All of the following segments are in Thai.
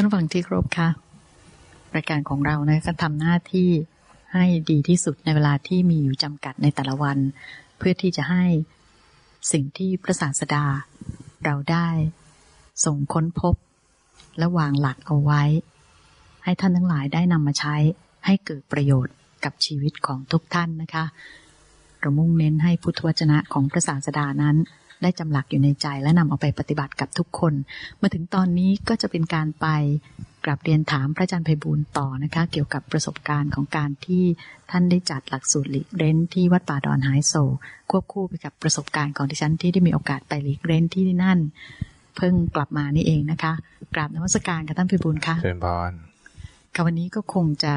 ท่านฟังที่ครบค่ะรายการของเรานะก็ทำหน้าที่ให้ดีที่สุดในเวลาที่มีอยู่จำกัดในแต่ละวัน เพื่อที่จะให้สิ่งที่พระศาสดา เราได้ส่งค้นพบ และวางหลักเอาไว้ ให้ท่านทั้งหลายได้นำมาใช้ให้เกิดประโยชน์กับชีวิตของทุกท่านนะคะเรามุ่งเน้นให้พุทธวจนะของพระศาสดานั้น ได้จำหลักอยู่ในใจและนำเอาไปปฏิบัติกับทุกคน มาถึงตอนนี้ก็จะเป็นการไปกลับเรียนถามพระอาจารย์ไพบูลต่อนะคะ เกี่ยวกับประสบการณ์ของการที่ท่านได้จัดหลักสูตรหลีกเร้นที่วัดป่าดอนหายโศกควบคู่ไปกับประสบการณ์ของดิฉันที่ได้มีโอกาสไปหลีกเร้นที่นั่น เพิ่งกลับมานี่เองนะคะกราบนมัสการค่ะท่านไพบูลค่ะเชิญพรค่ะวันนี้ก็คงจะ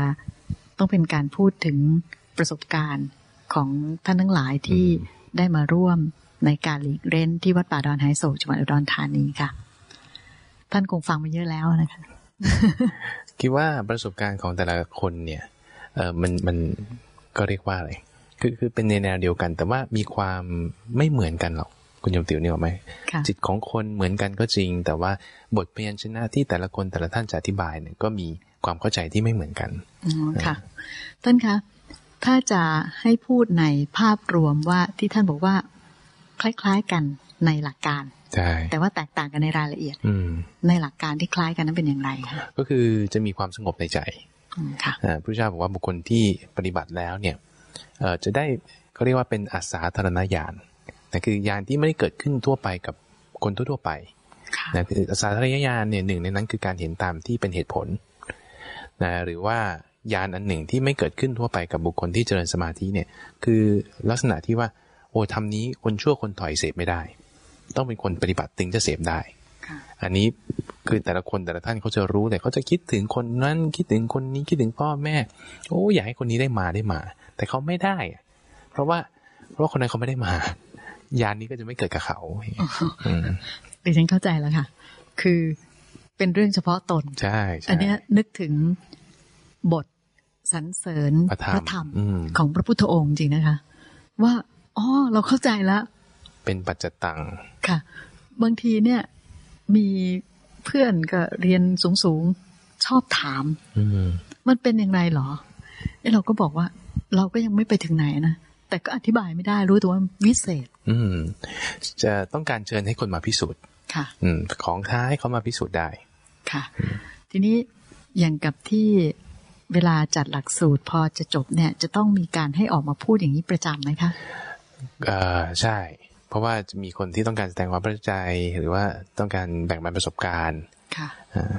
ต้องเป็นการพูดถึงประสบการณ์ของท่านทั้งหลายที่ได้มาร่วม ในการหลีกเร้นที่วัดป่าดอนไฮโศกจังหวัดอุดรธานีค่ะ ท่านคงฟังมาเยอะแล้วนะคะ คิดว่าประสบการณ์ของแต่ละคนเนี่ยเออมันมันก็เรียกว่าอะไรคือคือเป็นในแนวเดียวกัน แต่ว่ามีความไม่เหมือนกันหรอกคุณโยมติ๋วนี่หรอไหมค่ะจิตของคนเหมือนกันก็จริง แต่ว่าบทพยัญชนะที่แต่ละคนแต่ละท่านจะอธิบายเนี่ยก็มีความเข้าใจที่ไม่เหมือนกันอ๋อค่ะท่านคะถ้าจะให้พูดในภาพรวมว่าที่ท่านบอกว่า คล้าย ๆ กันในหลักการใช่แต่ว่าแตกต่างกันในรายละเอียด อืมในหลักการที่คล้ายกันนั้นเป็นอย่างไรคะก็คือจะมีความสงบในใจอืมค่ะอ่าพระเจ้าบอกว่าบุคคลที่ปฏิบัติแล้วเนี่ยเอ่อจะได้เขาเรียกว่าเป็นอาสาธารณญาณนะคือญาณที่ไม่ได้เกิดขึ้นทั่วไปกับคนทั่วๆไปค่ะนะคืออาสาธารณญาณเนี่ยหนึ่งในนั้นคือการเห็นตามที่เป็นเหตุผลนะหรือว่าญาณอันหนึ่งที่ไม่เกิดขึ้นทั่วไปกับบุคคลที่เจริญสมาธิเนี่ย คือลักษณะที่ว่า โอ้ทำนี้คนชั่วคนถอยเสพไม่ได้ ต้องเป็นคนปฏิบัติถึงจะเสพได้ค่ะอันนี้คือแต่ละคนแต่ละท่านเขาจะรู้แต่เขาจะคิดถึงคนนั้นคิดถึงคนนี้คิดถึงพ่อแม่ โอ้อยากให้คนนี้ได้มาได้มา แต่เขาไม่ได้อะเพราะว่าเพราะว่าคนนั้นเขาไม่ได้มา ยานนี้ก็จะไม่เกิดกับเขาอืมดิฉันเข้าใจแล้วค่ะ คือเป็นเรื่องเฉพาะตนใช่ใช่อันเนี้ยนึกถึงบทสรรเสริญพระธรรมอืมของพระพุทธองค์จริงนะคะ ว่า อ๋อเราเข้าใจแล้วเป็นปัจจตังค่ะ บางทีเนี่ยมีเพื่อนก็เรียนสูงสูงๆชอบถามอืมมันเป็นอย่างไรหรอเอ้เราก็บอกว่า เราก็ยังไม่ไปถึงไหนนะแต่ก็อธิบายไม่ได้รู้แต่ว่าวิเศษ อืม จะต้องการเชิญให้คนมาพิสูจน์ค่ะ อืม ของท้าให้เขามาพิสูจน์ได้ ค่ะ ทีนี้อย่างกับที่เวลาจัดหลักสูตรพอจะจบเนี่ย จะต้องมีการให้ออกมาพูดอย่างนี้ประจำไหมคะ เอ่อใช่ เพราะว่าจะมีคนที่ต้องการแสดงความประทับใจ หรือว่าต้องการแบ่งปันประสบการณ์ค่ะอ่า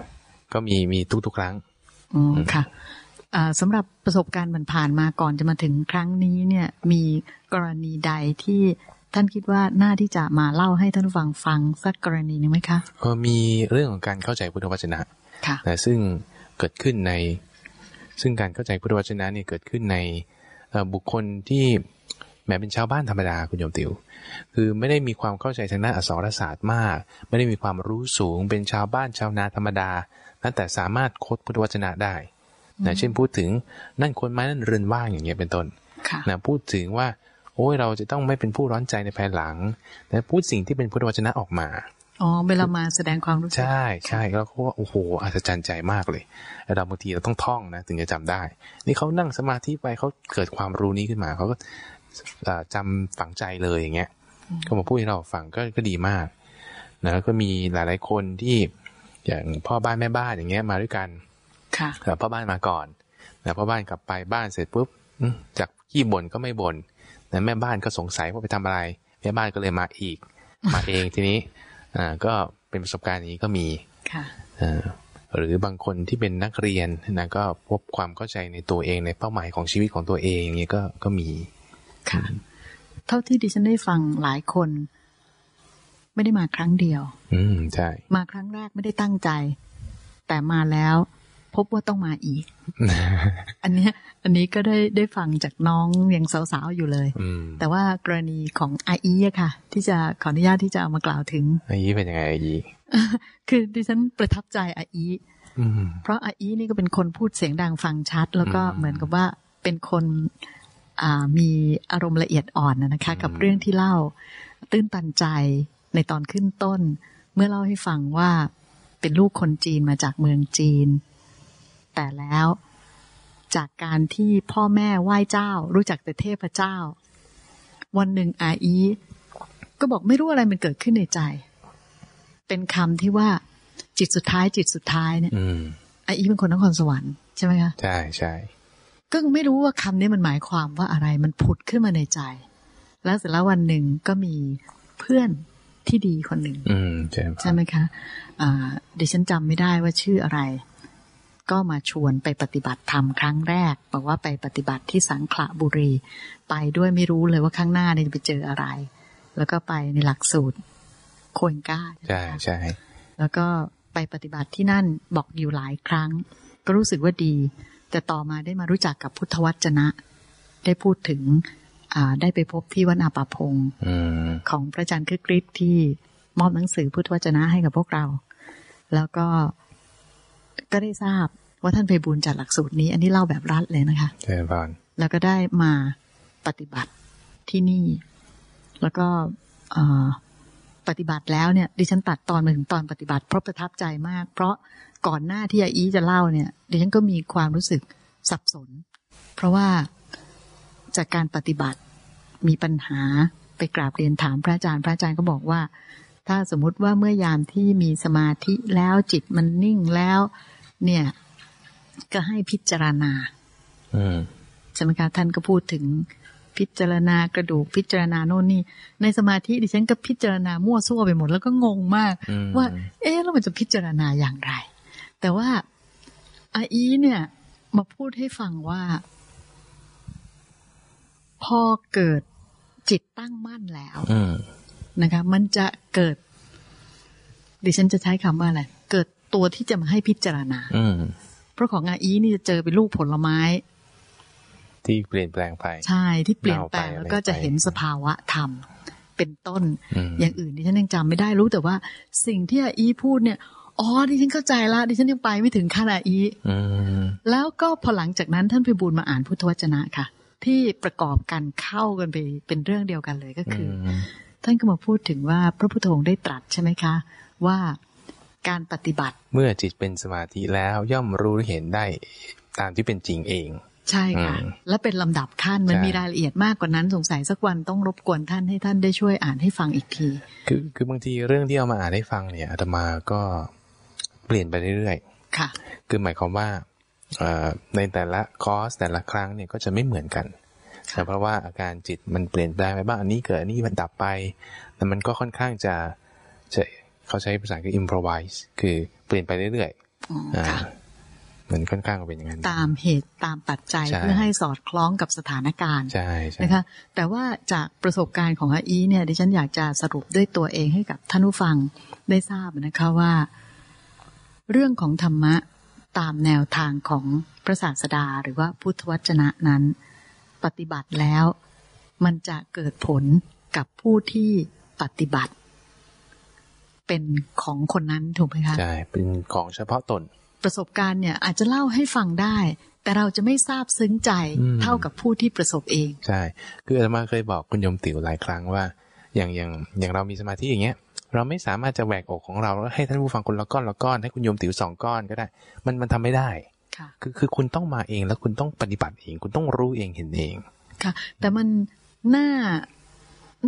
ก็มีมีทุกๆครั้งอ๋อค่ะอ่าสำหรับประสบการณ์มันผ่านมาก่อนจะมาถึงครั้งนี้เนี่ย มีกรณีใดที่ท่านคิดว่าน่าที่จะมาเล่าให้ท่านผู้ฟังฟังสักกรณีหนึ่งไหมคะเออมีเรื่องของการเข้าใจพุทธวจนะค่ะนะซึ่งเกิดขึ้นใน ซึ่งการเข้าใจพุทธวจนะเนี่ยเกิดขึ้นในเอ่อบุคคลที่ แม้เป็นชาวบ้านธรรมดาคุณโยมติว คือไม่ได้มีความเข้าใจทางด้านอักษรศาสตร์มาก ไม่ได้มีความรู้สูงเป็นชาวบ้านชาวนาธรรมดานะแต่สามารถโคดพุทธวจนะได้นะเช่นพูดถึงนั่นคนไม้นั่นเรือนว่างอย่างเงี้ยเป็นต้นค่ะนะพูดถึงว่า โอ้ยเราจะต้องไม่เป็นผู้ร้อนใจในภายหลังนะพูดสิ่งที่เป็นพุทธวจนะออกมาอ๋อเวลามาแสดงความรู้สึกใช่ใช่แล้วเขาว่าโอ้โหอัศจรรย์ใจมากเลยแล้วเราบางทีเราต้องท่องนะ ถึงจะจำได้ นี่เขานั่งสมาธิไปเขาเกิดความรู้นี้ขึ้นมาเขาก็เอ่อ จำฝังใจเลยอย่างเงี้ยเขามาพูดให้เราฟังก็ก็ดีมากนะแล้วก็มีหลายๆคนที่อย่างพ่อบ้านแม่บ้านอย่างเงี้ยมาด้วยกัน ค่ะแต่พ่อบ้านมาก่อนนะพ่อบ้านกลับไปบ้านเสร็จปุ๊บอืมจากขี้บ่นก็ไม่บ่นนะแม่บ้านก็สงสัยว่าไปทำอะไร แม่บ้านก็เลยมาอีก มาเองทีนี้อ่าก็เป็นประสบการณ์อย่างนี้ก็มีค่ะอ่าหรือบางคนที่เป็นนักเรียนนะก็พบความเข้าใจในตัวเองในเป้าหมายของชีวิตของตัวเองอย่างนี้ก็ก็มี ค่ะ เท่าที่ดิฉันได้ฟังหลายคน ไม่ได้มาครั้งเดียว อืมใช่ มาครั้งแรกไม่ได้ตั้งใจ แต่มาแล้วพบว่าต้องมาอีก อันเนี้ย อันนี้ก็ได้ได้ฟังจากน้องยังสาวๆอยู่เลยอืมแต่ว่ากรณีของอาอีอะค่ะ ที่จะขออนุญาตที่จะเอามากล่าวถึงอายีเป็นยังไงอายีคือดิฉันประทับใจอาอีอืมเพราะอาอีนี่ก็เป็นคนพูดเสียงดังฟังชัด แล้วก็อืมเหมือนกับว่าเป็นคนอ่า มีอารมณ์ละเอียดอ่อนนะนะคะ กับอืมเรื่องที่เล่า ตื้นตันใจในตอนขึ้นต้น เมื่อเล่าให้ฟังว่าเป็นลูกคนจีนมาจากเมืองจีน แต่แล้วจากการที่พ่อแม่ไหว้เจ้า รู้จักแต่เทพเจ้า วันหนึ่งอาอีก็บอกไม่รู้อะไรมันเกิดขึ้นในใจ เป็นคำที่ว่าจิตสุดท้ายจิตสุดท้ายเนี่ยอืมอาอีเป็นคนนครสวรรค์ใช่ไหมคะใช่ใช่ ก็ไม่รู้ว่าคำนี้มันหมายความว่าอะไรมันผุดขึ้นมาในใจ แล้วเสร็จแล้ววันหนึ่งก็มีเพื่อนที่ดีคนหนึ่งอืมใช่ใช่ไหมคะอ่าดิฉันจำไม่ได้ว่าชื่ออะไร ก็มาชวนไปปฏิบัติธรรมครั้งแรกบอกว่าไปปฏิบัติที่สังขละบุรี ไปด้วยไม่รู้เลยว่าข้างหน้าเนี่ยจะไปเจออะไร แล้วก็ไปในหลักสูตรโคเอนก้าใช่ใช่แล้วก็ไปปฏิบัติที่นั่นบอกอยู่หลายครั้ง ก็รู้สึกว่าดี แต่ต่อมาได้มารู้จักกับพุทธวจนะ ได้พูดถึงอ่าได้ไปพบที่วัดอาปาพงอืมของพระอาจารย์คึกฤทธิ์ที่มอบหนังสือพุทธวจนะให้กับพวกเรา แล้วก็ก็ได้ทราบว่าท่านไปบูญจัดหลักสูตรนี้ อันนี้เล่าแบบรัดเลยนะคะใช่พรแล้วก็ได้มาปฏิบัติที่นี่ แล้วก็เอ่อปฏิบัติแล้วเนี่ย ดิฉันตัดตอนมาถึงตอนปฏิบัติเพราะประทับใจมาก เพราะ ก่อนหน้าที่อาอีจะเล่าเนี่ยดิฉันก็มีความรู้สึกสับสน เพราะว่าจากการปฏิบัติมีปัญหาไปกราบเรียนถามพระอาจารย์ พระอาจารย์ก็บอกว่า ถ้าสมมุติว่าเมื่อยามที่มีสมาธิแล้วจิตมันนิ่งแล้ว เนี่ย ก็ให้พิจารณาอืมใช่ไหมคะท่านก็พูดถึงพิจารณากระดูกพิจารณาโน่นนี่ ในสมาธิดิฉันก็พิจารณามั่วซั่วไปหมด แล้วก็งงมากอืมว่า เอ๊ะแล้วมันจะพิจารณาอย่างไร แต่ว่าอาอีเนี่ย มาพูดให้ฟังว่า พอเกิดจิตตั้งมั่นแล้วอืมนะคะ มันจะเกิด ดิฉันจะใช้คำว่าอะไร เกิดตัวที่จะมาให้พิจารณาอืมเพราะของอาอีนี่จะเจอเป็นลูกผลไม้ ที่เปลี่ยนแปลงไป ใช่ที่เปลี่ยนแปลงเน่าไปแล้วก็จะอะไรไปเห็นสภาวะธรรมเป็นต้นอืมอย่างอื่นดิฉันยังจำไม่ได้รู้แต่ว่า สิ่งที่อาอีพูดเนี่ย อ๋อดิฉันเข้าใจละดิฉันยังไปไม่ถึงขั้นอาอีอืมแล้วก็พอหลังจากนั้นท่านพิบูลมาอ่านพุทธวจนะค่ะ ที่ประกอบกันเข้ากันไปเป็นเรื่องเดียวกันเลยก็คืออมท่านก็มาพูดถึงว่าพระพุทธองค์ได้ตรัสใช่ไหมคะ ว่าการปฏิบัติ เมื่อจิตเป็นสมาธิแล้วย่อมรู้เห็นได้ตามที่เป็นจริงเองใช่ค่ะอืมและเป็นลำดับขั้นมันใช่มีรายละเอียดมากกว่านั้นสงสัยสักวันต้องรบกวนท่านให้ท่านได้ช่วยอ่านให้ฟังอีกที คือคือบางทีเรื่องที่เอามาอ่านให้ฟังเนี่ยอาตมาก็ เปลี่ยนไปเรื่อยค่ะๆคือหมายความว่าเอ่อในแต่ละคอร์สแต่ละครั้งเนี่ยก็จะไม่เหมือนกันแต่เพราะว่าอาการจิตมันเปลี่ยนแปลงไปบ้างอันนี้เกิดอันนี้มันดับไป แต่มันก็ค่อนข้างจะจะเขาใช้ภาษาคือ improvise คือเปลี่ยนไปเรื่อยอ๋อๆอ่าค่ะมันค่อนข้างเป็นอย่างนั้นตามเหตุตามปัจจัยใช่เพื่อให้สอดคล้องกับสถานการณ์ใช่ใช่นะคะแต่ว่าจากประสบการณ์ของอาอีเนี่ยดิฉันอยากจะสรุปด้วยตัวเองให้กับท่านผู้ฟังได้ทราบนะคะว่า เรื่องของธรรมะตามแนวทางของพระศาสดาหรือว่าพุทธวจนะนั้น ปฏิบัติแล้ว มันจะเกิดผลกับผู้ที่ปฏิบัติ เป็นของคนนั้นถูกไหมคะใช่เป็นของเฉพาะตน ประสบการณ์เนี่ยอาจจะเล่าให้ฟังได้ แต่เราจะไม่ทราบซึ้งใจอืมเท่ากับผู้ที่ประสบเอง ใช่ คืออาตมาเคยบอกคุณโยมติ๋วหลายครั้งว่า อย่างอย่างอย่างเรามีสมาธิอย่างเงี้ย เราไม่สามารถจะแหวกอกของเราแล้วให้ท่านผู้ฟังคนละก้อนละก้อนให้คุณโยมติ๋วสองก้อนก็ได้ มันมันทำไม่ได้ค่ะคือคือคุณต้องมาเองแล้วคุณต้องปฏิบัติเอง คุณต้องรู้เองเห็นเอง ค่ะ แต่มันน่า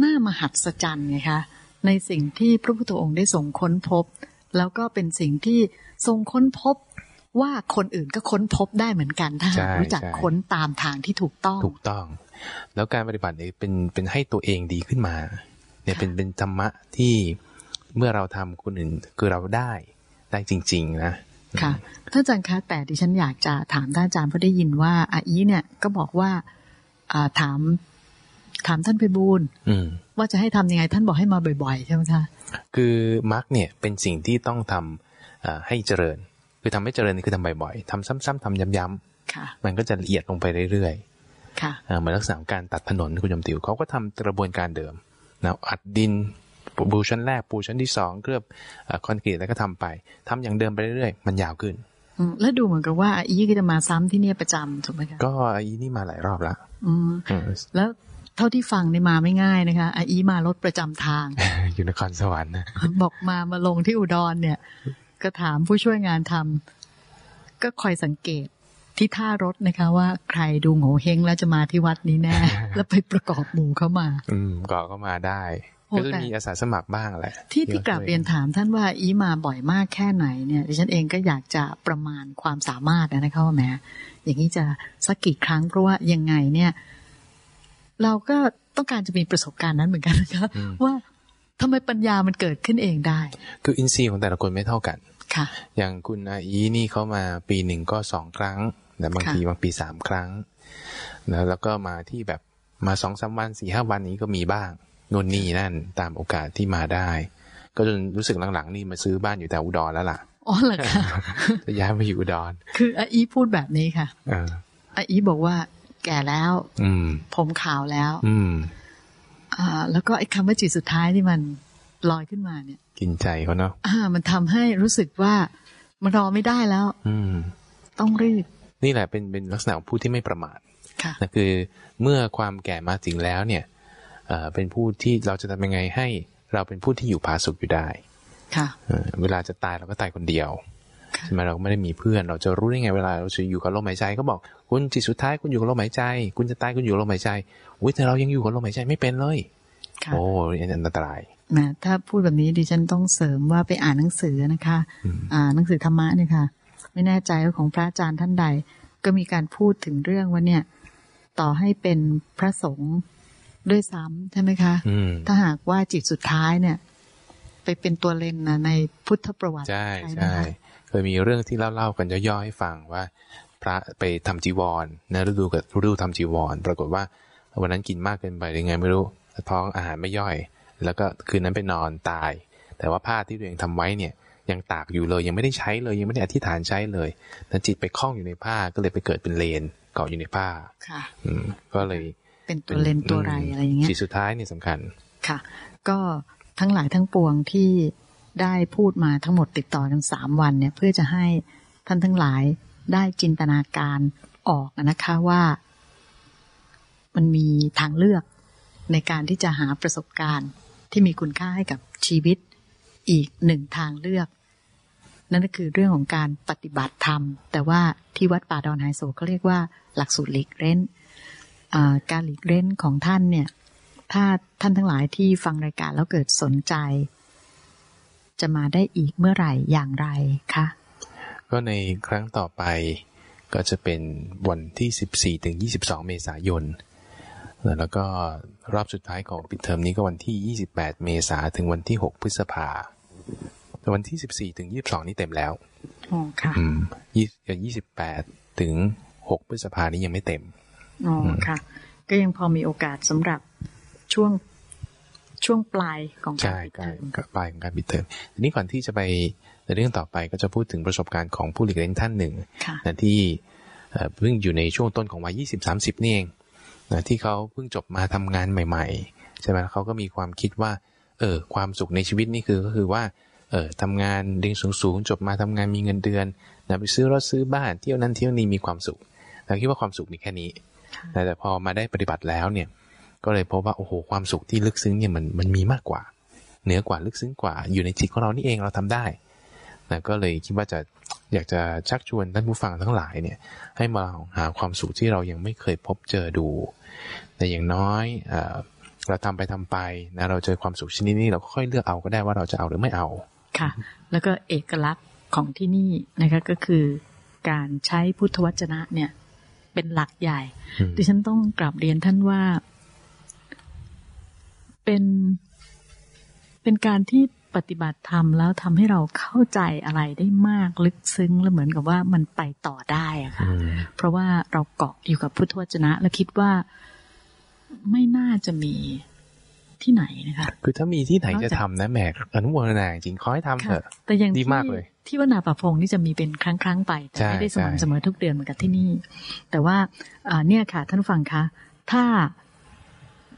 น่ามหัศจรรย์ไงคะในสิ่งที่พระพุทธองค์ได้ทรงค้นพบ แล้วก็เป็นสิ่งที่ทรงค้นพบว่าคนอื่นก็ค้นพบได้เหมือนกันถ้าหากใช่รู้จักใช่ค้นตามทางที่ถูกต้องถูกต้อง แล้วการปฏิบัติเนี่ยเป็นเป็นให้ตัวเองดีขึ้นมา เนี่ยเป็นเป็นธรรมะที่ เมื่อเราทำคนอื่นคือเราได้ได้จริง ๆ นะค่ะท่านอาจารย์คะแต่ดิฉันอยากจะถามท่านอาจารย์เพราะได้ยินว่าอาอีเนี่ยก็บอกว่าอ่าถามถามท่านไปบูลย์อืมว่าจะให้ทำยังไงท่านบอกให้มาบ่อย ๆ ใช่ไหมคะคือมรรคเนี่ยเป็นสิ่งที่ต้องทำเอ่อให้เจริญ คือทำให้เจริญนี่คือทำบ่อยๆทำซ้ำๆทำย้ำค่ะๆมันก็จะละเอียดลงไปเรื่อยค่ะๆเอ่อเหมือนลักษณะของการตัดถนนคุณยมติวเขาก็ทำกระบวนการเดิมนะอัดดิน ปูชั้นแรกปูชั้นที่สองเคลือบเอ่อคอนกรีตแล้วก็ทำไปทำอย่างเดิมไปเรื่อยๆมันยาวขึ้นอืมแล้วดูเหมือนกับว่าอาอีก็จะมาซ้ำที่เนี่ยประจำถูกไหมคะก็อีนี่มาหลายรอบละอืมอืมแล้วเท่าที่ฟังในมาไม่ง่ายนะคะอาอีมารถประจำทาง อยู่นครสวรรค์นะบอกมามาลงที่อุดรเนี่ย ก็ถามผู้ช่วยงานทำก็คอยสังเกตที่ท่ารถนะคะ ว่าใครดูโง่เฮงแล้วจะมาที่วัดนี้แน่ แล้วไปประกอบหมู่เข้ามา อืมก่อก็มาได้โอ้ ก็จะแต่มีอาสาสมัครบ้างแหละที่ที่กราบเรียนถามท่านว่าอีมาบ่อยมากแค่ไหนเนี่ยดิฉันเองก็อยากจะประมาณความสามารถนะคะว่าแหมอย่างนี้จะสักกี่ครั้งเพราะว่ายังไงเนี่ย เราก็ต้องการจะมีประสบการณ์นั้นเหมือนกันนะคะอืมว่าทำไมปัญญามันเกิดขึ้นเองได้ คืออินทรีย์ของแต่ละคนไม่เท่ากันค่ะ อย่างคุณอาอีนี่เขามาปีหนึ่งก็สองครั้งแต่บางค่ะทีบางปีสามครั้งนะแล้วก็มาที่แบบมาสองสามวันสี่ห้าวันนี้ก็มีบ้าง นนนี่นั่นตามโอกาสที่มาได้ ก็จนรู้สึกหลังๆ นี่มาซื้อบ้านอยู่แต่อุดรแล้วล่ะอ๋อเหรอคะจะย้ายมาอยู่อุดร คืออาอีพูดแบบนี้ค่ะเอออาอีบอกว่า แก่แล้ว อืมผมขาวแล้ว อืมอ่า แล้วก็ไอ้คำว่าจิตสุดท้ายที่มันลอยขึ้นมาเนี่ย กินใจเขาเนาะอ่า มันทำให้รู้สึกว่ามันรอไม่ได้แล้ว อืม ต้องรีบ นี่แหละเป็นเป็นลักษณะของผู้ที่ไม่ประมาทค่ะนะคือเมื่อความแก่มาถึงแล้วเนี่ย เอ่อเป็นผู้ที่เราจะทำยังไงให้เราเป็นผู้ที่อยู่ผาสุกอยู่ได้ค่ะเอ่อเวลาจะตายเราก็ตายคนเดียวค่ะใช่ไหมเราไม่ได้มีเพื่อน เราจะรู้ได้ไงเวลาเราจะอยู่กับลมหายใจก็บอกคุณจิตสุดท้ายคุณอยู่กับลมหายใจ คุณจะตายคุณอยู่กับลมหายใจอุ้ยแต่เรายังอยู่กับลมหายใจไม่เป็นเลยค่ะโอ้ยอันอันตรายแหมถ้าพูดแบบนี้ดิฉันต้องเสริมว่าไปอ่านหนังสือนะคะอืมอ่าหนังสือธรรมะเนี่ยค่ะ ไม่แน่ใจว่าของพระอาจารย์ท่านใด ก็มีการพูดถึงเรื่องว่าเนี่ย ต่อให้เป็นพระสงฆ์ ด้วยซ้ำใช่ไหมคะอืมถ้าหากว่าจิตสุดท้ายเนี่ย ไปเป็นตัวเลนนะในพุทธประวัติ ใช่ไหมใช่คะเคยมีเรื่องที่เล่าๆกันย่อๆให้ฟังว่า พระไปทำจีวรนะฤดูกับฤดูทำจีวร ปรากฏว่าวันนั้นกินมากเกินไปยังไงไม่รู้ท้องอาหารไม่ย่อย แล้วก็คืนนั้นไปนอนตาย แต่ว่าผ้าที่ตัวเองทำไว้เนี่ยยังตากอยู่เลยยังไม่ได้ใช้เลยยังไม่ได้อธิษฐานใช้เลยแต่จิตไปคล้องอยู่ในผ้าก็เลยไปเกิดเป็นเลนเกาะอยู่ในผ้าค่ะอืมก็เลย เป็นตัวเลนตัวไรอะไรอย่างเงี้ยจิตสุดท้ายนี่สำคัญค่ะ ก็ทั้งหลายทั้งปวงที่ได้พูดมาทั้งหมดติดต่อกันสามวันเนี่ย เพื่อจะให้ท่านทั้งหลายได้จินตนาการออกนะคะว่า มันมีทางเลือกในการที่จะหาประสบการณ์ที่มีคุณค่าให้กับชีวิตอีกหนึ่งทางเลือก นั่นก็คือเรื่องของการปฏิบัติธรรม แต่ว่าที่วัดป่าดอนไฮโซเขาเรียกว่าหลักสูตรหลีกเล่นอ่า การหลีกเล่นของท่านเนี่ย ถ้าท่านทั้งหลายที่ฟังรายการแล้วเกิดสนใจ จะมาได้อีกเมื่อไหร่อย่างไรคะก็ในครั้งต่อไปก็จะเป็นวันที่ 14ถึง22 เมษายน แล้วก็รอบสุดท้ายของปิดเทอมนี้ก็วันที่ 28 เมษาถึงวันที่ 6 พฤษภาแต่วันที่ 14ถึง22 นี่เต็มแล้วอ๋อค่ะอืมยี่28ถึง 6 พฤษภานี้ยังไม่เต็ม อ๋อค่ะ ก็ยังพอมีโอกาสสำหรับช่วงช่วงปลายของการใช่ปิดใกเทล้อมก็ปลายของการปิดเทอมทีนี้ก่อนที่จะไปในเรื่องต่อไปก็จะพูดถึงประสบการณ์ของผู้หลีกเลี่ยงท่านหนึ่งค่ะนะที่เอ่อเพิ่งอยู่ในช่วงต้นของวัยยี่สิบสามสิบนี่เองนะที่เขาเพิ่งจบมาทำงานใหม่ ๆ ใช่ไหมเขาก็มีความคิดว่า เออความสุขในชีวิตนี่คือก็คือว่า เออทำงานเรียนสูงๆจบมาทำงานมีเงินเดือนนะไปซื้อรถซื้อบ้านเที่ยวนั้นเที่ยวนี้มีความสุขเราคิดว่าความสุขมีแค่นี้ แต่แต่พอมาได้ปฏิบัติแล้วเนี่ย ก็เลยพบว่าโอ้โหความสุขที่ลึกซึ้งเนี่ยมันมันมีมากกว่า เหนือกว่าลึกซึ้งกว่า อยู่ในจิตของเรานี่เองเราทำได้นะก็เลยคิดว่าจะอยากจะชักชวนท่านผู้ฟังทั้งหลายเนี่ย ให้มาหาความสุขที่เรายังไม่เคยพบเจอดู แต่อย่างน้อยเออเราทำไปทำไปนะเราเจอความสุขชนิดนี้เราก็ค่อยเลือกเอาก็ได้ว่าเราจะเอาหรือไม่เอาค่ะ แล้วก็เอกลักษณ์ของที่นี่นะคะก็คือการใช้พุทธวจนะเนี่ย เป็นหลักใหญ่อืมดิฉันต้องกลับเรียนท่านว่า เป็นเป็นการที่ปฏิบัติธรรมแล้วทำให้เราเข้าใจอะไรได้มากลึกซึ้งแล้วเหมือนกับว่ามันไปต่อได้อะค่ะอืมเพราะว่าเราเกาะอยู่กับพุทธวจนะ และคิดว่าไม่น่าจะมีที่ไหนนะคะ คือถ้ามีที่ไหนนอกจะจากทำนะแหมอนุโมทนาจริงขอให้ทำเถค่ะอะแต่อย่างดีที่มากเลย ที่วัดนาป่าพงนี่จะมีเป็นครั้งครั้งๆไปแต่ใช่ไม่ได้สม่ำใช่เสมอทุกเดือนเหมือนกับที่นี่ แต่ว่าอ่าเนี่ยค่ะท่านผู้ฟังคะ ถ้า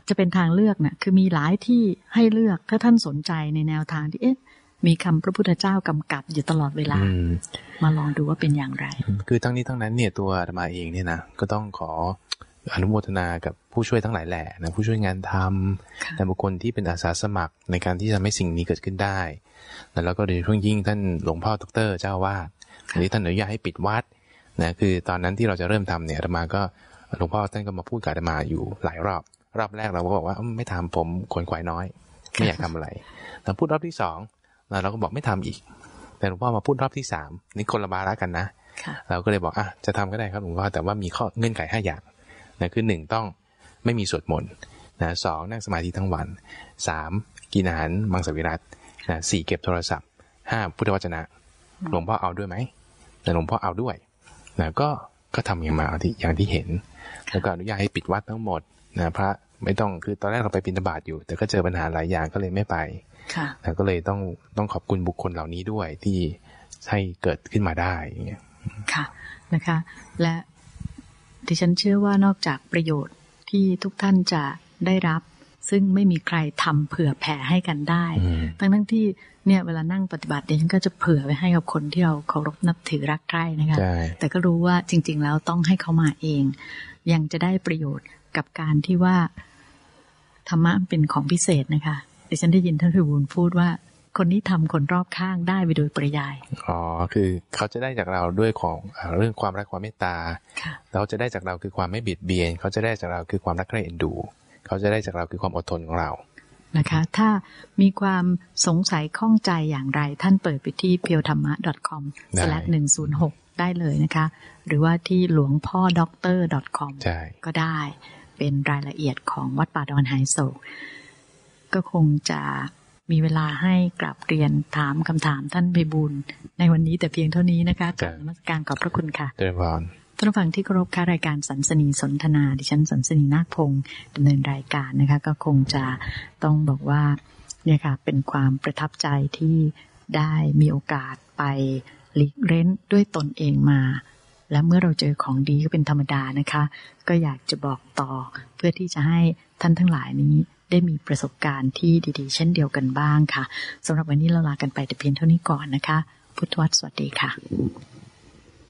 จะเป็นทางเลือกเนี่ยคือมีหลายที่ให้เลือกถ้าท่านสนใจในแนวทางที่เอ๊ะมีคำพระพุทธเจ้ากำกับอยู่ตลอดเวลาอืมมาลองดูว่าเป็นอย่างไร คือทั้งนี้ทั้งนั้นเนี่ยตัวอาตมาเองเนี่ยนะก็ต้องขอ อนุโมทนากับผู้ช่วยทั้งหลายแหละนะผู้ช่วยงานทำแต่บุคคลที่เป็นอาสาสมัครในการที่จะให้สิ่งนี้เกิดขึ้นได้ แล้วก็โดยเฉพาะยิ่งท่านหลวงพ่อดรเจ้าวาดหรือท่านอนุญาตให้ปิดวัดนะคือตอนนั้นที่เราจะเริ่มทำเนี่ยธรรมาก็หลวงพ่อท่านก็มาพูดกับธรรมาอยู่หลายรอบ รอบแรกเราก็บอกว่าไม่ทำผมขนขวายน้อย ไม่อยากทำอะไรแต่พูดรอบที่สองเราก็บอกไม่ทำอีก แต่หลวงพ่อมาพูดรอบที่สามนี่คนละบาระกันนะเราก็เลยบอกอะจะทำก็ได้ครับหลวงพ่อแต่ว่ามีข้อเงื่อนไขห้าอย่าง นะคือหนึ่งต้องไม่มีสวดมนต์นะสองนั่งสมาธิทั้งวันสามกินอาหารมังสวิรัตนะสี่เก็บโทรศัพท์ห้าพุทธวจนะ หลวงพ่อเอาด้วยไหมแต่หลวงพ่อเอาด้วยนะก็ก็ทำอย่างมาที่อย่างที่เห็น แล้วก็อนุญาตให้ปิดวัดทั้งหมดนะพระไม่ต้องคือตอนแรกเราไปปินตบาตอยู่ แต่ก็เจอปัญหาหลายอย่างก็เลยไม่ไปค่ะก็เลยต้องต้องขอบคุณบุคคลเหล่านี้ด้วยที่ให้เกิดขึ้นมาได้อย่างเงี้ยค่ะนะคะ และ ดิฉันเชื่อว่านอกจากประโยชน์ที่ทุกท่านจะได้รับ ซึ่งไม่มีใครทำเผื่อแผ่ให้กันได้ ทั้งทั้งที่เนี่ยเวลานั่งปฏิบัติดิฉันก็จะเผื่อไว้ให้กับคนที่เราเคารพนับถือรักใคร่นะคะแต่ก็รู้ว่าจริง ๆ แล้วต้องให้เขามาเอง ยังจะได้ประโยชน์กับการที่ว่าธรรมะเป็นของพิเศษนะคะดิฉันได้ยินท่านพิบูลพูดว่า คนนี้ทำคนรอบข้างได้ไปโดยปริยาย อ๋อ คือเขาจะได้จากเราด้วยของเรื่องความรักความเมตตาเราจะได้จากเราคือความไม่บิดเบียน เขาจะได้จากเราคือความรักใคร่เอ็นดู เขาจะได้จากเราคือความอดทนของเรา นะคะ ถ้ามีความสงสัยข้องใจอย่างไร ท่านเปิดไปที่ p e o t h a m m a c o m หนึ่งศูนย์หกได้เลยนะคะ หรือว่าที่หลวงพ่อด็อกเตอร์ .com ก็ได้เป็นรายละเอียดของวัดป่าดอนไฮโศกก็คงจะ มีเวลาให้กลับเรียนถามคำถามท่านไปบุญในวันนี้แต่เพียงเท่านี้นะคะจากนมัสการขอบพระคุณค่ะเจริญพรท่านผู้ฟังที่เคารพค่ะรายการสันสนีสนทนา ดิฉันสันสนีนาคพงศ์ดำเนินรายการนะคะ ก็คงจะต้องบอกว่าเนี่ยค่ะเป็นความประทับใจที่ได้มีโอกาสไปหลีกเล้นด้วยตนเองมา และเมื่อเราเจอของดีก็เป็นธรรมดานะคะ ก็อยากจะบอกต่อเพื่อที่จะให้ท่านทั้งหลายนี้ ได้มีประสบการณ์ที่ดี ๆ เช่นเดียวกันบ้างค่ะสำหรับวันนี้เราลากันไปแต่เพียงเท่านี้ก่อนนะคะ พุทธวัตรสวัสดีค่ะ